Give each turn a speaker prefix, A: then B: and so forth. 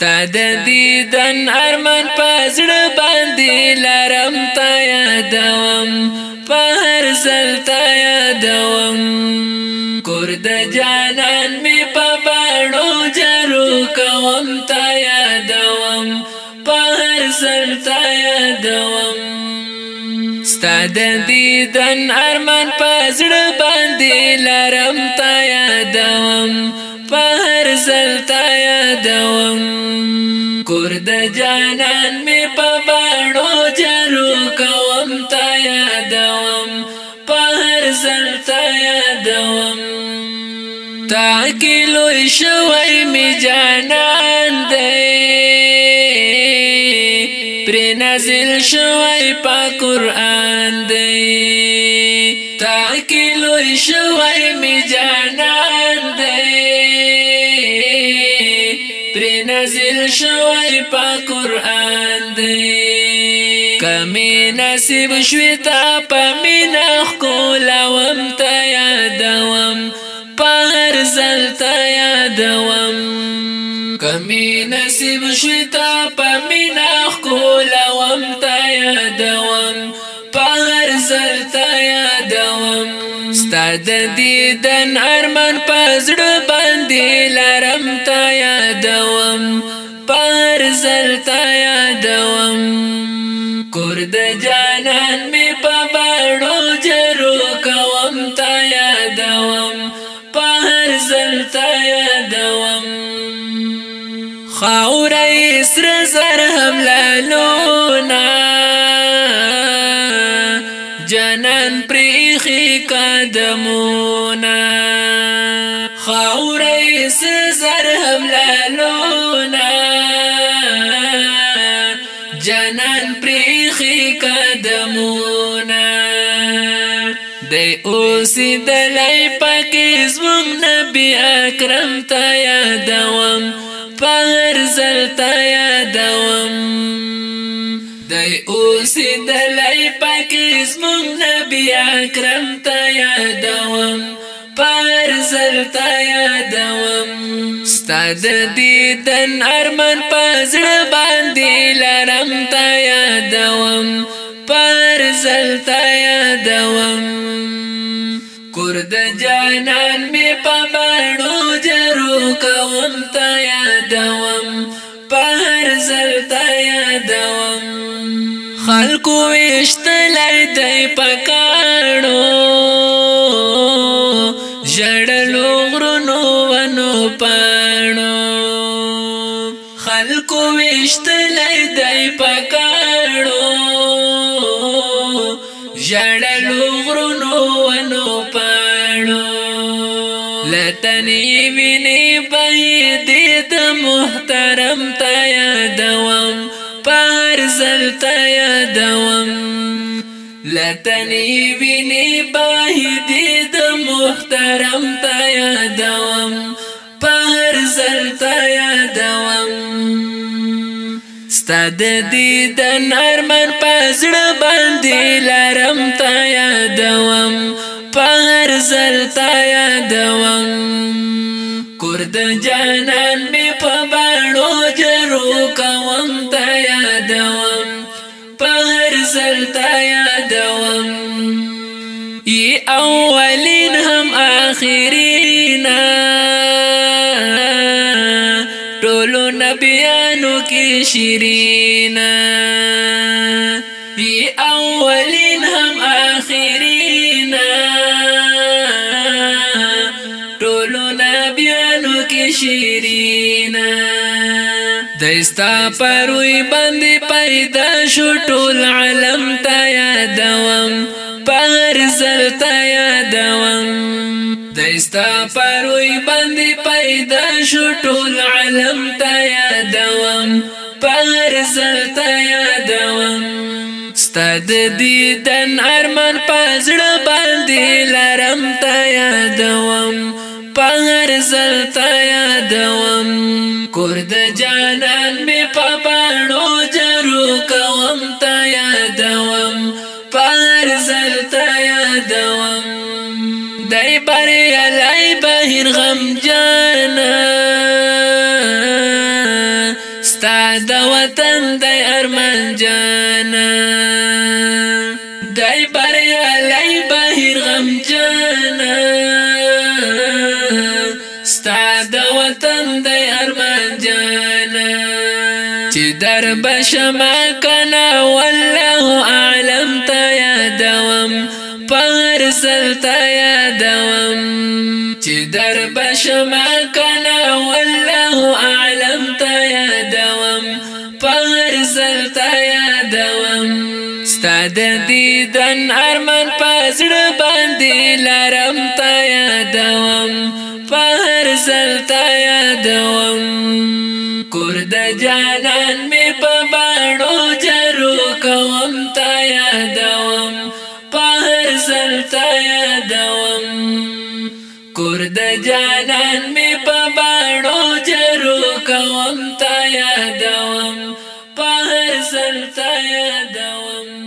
A: ستاد دیدن ارمان پزړه باندې لرم تا یادوم په هر زل تا یادوم کور د جانان می په باڼو جرو کوم تا یادوم په هر زل تا یادوم ستاد دیدن ارمان پزړه باندې لرم تا یادوم نسل تا یادوم کور د جانان می په باڼو جارو کوم تا یادوم په هر ځل تا یادوم تا کې لوی شوی می جانان دی پر نازل شوی په قران دی تا کې لوی شوی می جانان دی پر نازل شوی په قران دی کمی نصیب شوی تا په مینا خولوم ته یادوم پر زل ته یادوم کمی نصیب شوی تا په مینا خولوم ته یادوم پر زل ته ستاد دیدن ارمان پزړ باندې لارم تا یادوم پر زل تا یادوم کور د جانان می په باړو جرو کوم تا یادوم پر زل تا یادوم خاورې سر زر هم لالونه قدمونه خاورې زر هم لالونه جنان پریخي قدمونه د اوسې د لای پکې زمون نبی اکرم ته یادوم پر زل ته یادوم دی اوسی دلی پاکیز مون نبی اکرم تا یادوم پر زلتا یادوم ستاد دیدن ارمن پزړ باندې لرم تا یادوم پر زلتا یادوم کور د جانان می پمه خلکو وشتلای دی پکانو جړلو غرونو ونو پانو خلکو وشتلای دی پکانو جړلو غرونو ونو پانو لتنی ویني پې دې د محترم ته یادوم پار زلتا یادوم لتنی ویني باهدی د محترم تا یادوم پار زلتا یادوم ستاد دی د نرمن پزړه باندې لرم تا یادوم پار زلتا یادوم کور د جانان می زلتا دوام ی اولين هم اخرين ټولو نبيانو کې شیرینا ی اولین هم اخرين یارانو کې شیرینا دستا پروي باندې پیدا شو ټول عالم ته یادوم پغر زل ته یادوم دستا پروي باندې پیدا شو ټول عالم ته یادوم پغر زل ته یادوم ستاد دیدن ارمان پزړه باندې لرم ته یادوم پهر زلتا یادوم کور د جانان می په باڼو جرو کوم تا یادوم پهر زلتا یادوم دای بری علی بهر غم جانا ستا د وطن د ارمان جانا دای بری علی بهر غم جانا د وطن د ارمان جانا چې در بشما کنا والله اعلم یا دوام پر زل یا یادوم چې در بشما کنا والله اعلم یا یادوم پر زل یا یادوم ستاد دیدن ارمان پزړ باندې لرم یا یادوم اصل تا یادوم کور د جانان می په باړو جرو کوم تا یادوم په هر ځل تا یادوم کور د جانان می په باړو جرو کوم تا یادوم په هر ځل تا یادوم